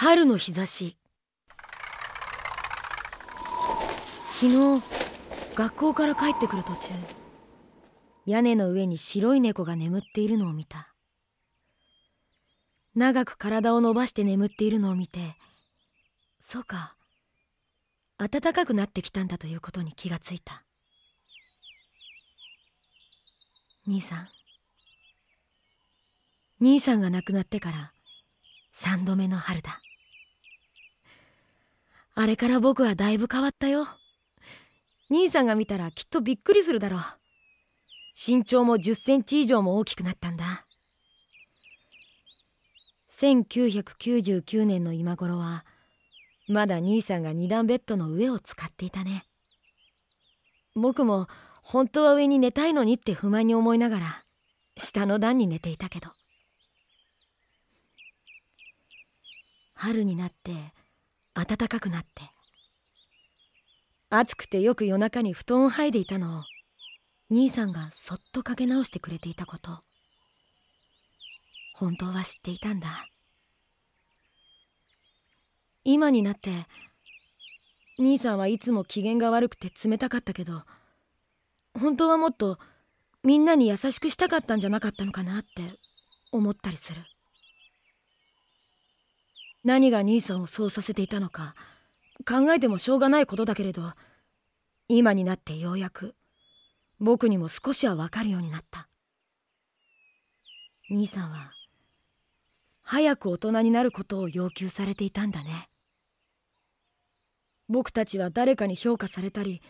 春の日差し。昨日学校から帰ってくる途中屋根の上に白い猫が眠っているのを見た。長く体を伸ばして眠っているのを見てそうか暖かくなってきたんだということに気がついた。兄さん。兄さんが亡くなってから三度目の春だ。あれから僕はだいぶ変わったよ。兄さんが見たらきっとびっくりするだろう。身長も10センチ以上も大きくなったんだ。1999年の今頃は、まだ兄さんが二段ベッドの上を使っていたね。僕も本当は上に寝たいのにって不満に思いながら、下の段に寝ていたけど。春になって暖かくなって。暑くてよく夜中に布団を剥いでいたのを兄さんがそっとかけ直してくれていたこと。本当は知っていたんだ。今になって兄さんはいつも機嫌が悪くて冷たかったけど本当はもっとみんなに優しくしたかったんじゃなかったのかなって思ったりする。何が兄さんをそうさせていたのか考えてもしょうがないことだけれど今になってようやく僕にも少しはわかるようになった。兄さんは早く大人になることを要求されていたんだね。僕たちは誰かに評価されたり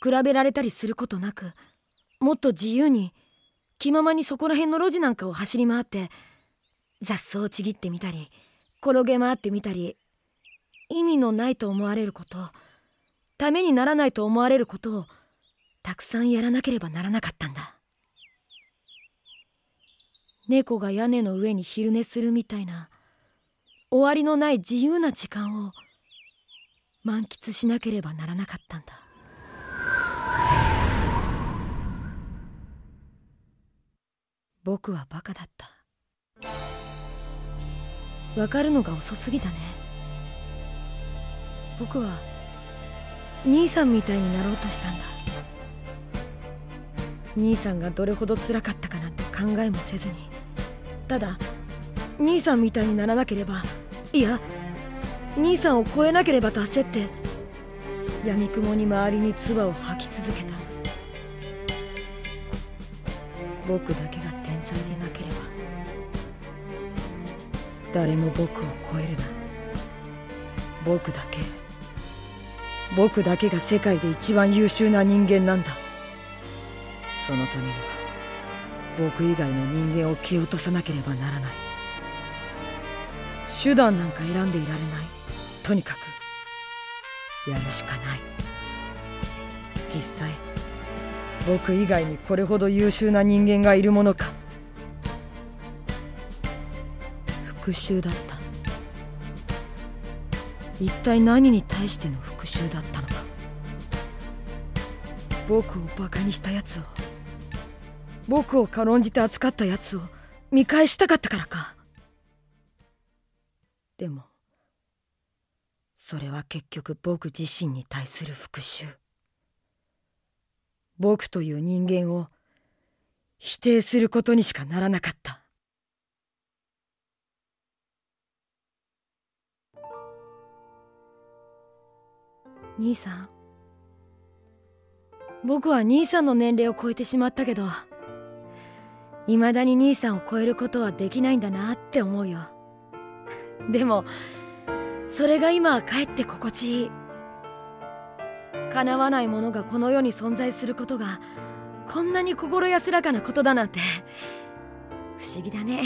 比べられたりすることなくもっと自由に気ままにそこら辺の路地なんかを走り回って雑草をちぎってみたり転げ回ってみたり意味のないと思われることためにならないと思われることをたくさんやらなければならなかったんだ。猫が屋根の上に昼寝するみたいな終わりのない自由な時間を満喫しなければならなかったんだ。僕はバカだった。わかるのが遅すぎたね。僕は兄さんみたいになろうとしたんだ。兄さんがどれほど辛かったかなんて考えもせずに。ただ兄さんみたいにならなければいや兄さんを超えなければと焦って闇雲に周りに唾を吐き続けた。僕だけが誰も僕を超えるな。僕だけ。僕だけが世界で一番優秀な人間なんだ。そのためには僕以外の人間を蹴落とさなければならない。手段なんか選んでいられない。とにかくやるしかない。実際僕以外にこれほど優秀な人間がいるものか。復讐だった。一体何に対しての復讐だったのか。僕をバカにしたやつを僕を軽んじて扱ったやつを。見返したかったからか。でもそれは結局僕自身に対する復讐。僕という人間を否定することにしかならなかった。兄さん。僕は兄さんの年齢を超えてしまったけど未だに兄さんを超えることはできないんだなって思うよ。でもそれが今はかえって心地いい。叶わないものがこの世に存在することがこんなに心安らかなことだなんて不思議だね。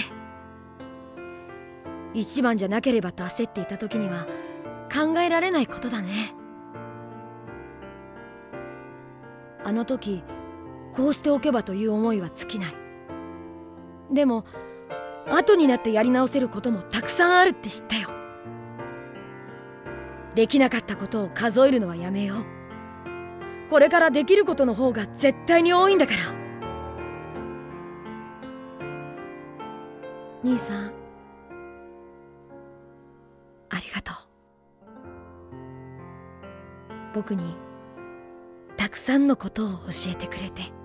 一番じゃなければと焦っていた時には考えられないことだね。あの時こうしておけばという思いは尽きない。でも後になってやり直せることもたくさんあるって知ったよ。できなかったことを数えるのはやめよう。これからできることの方が絶対に多いんだから。兄さんありがとう。僕にたくさんのことを教えてくれて。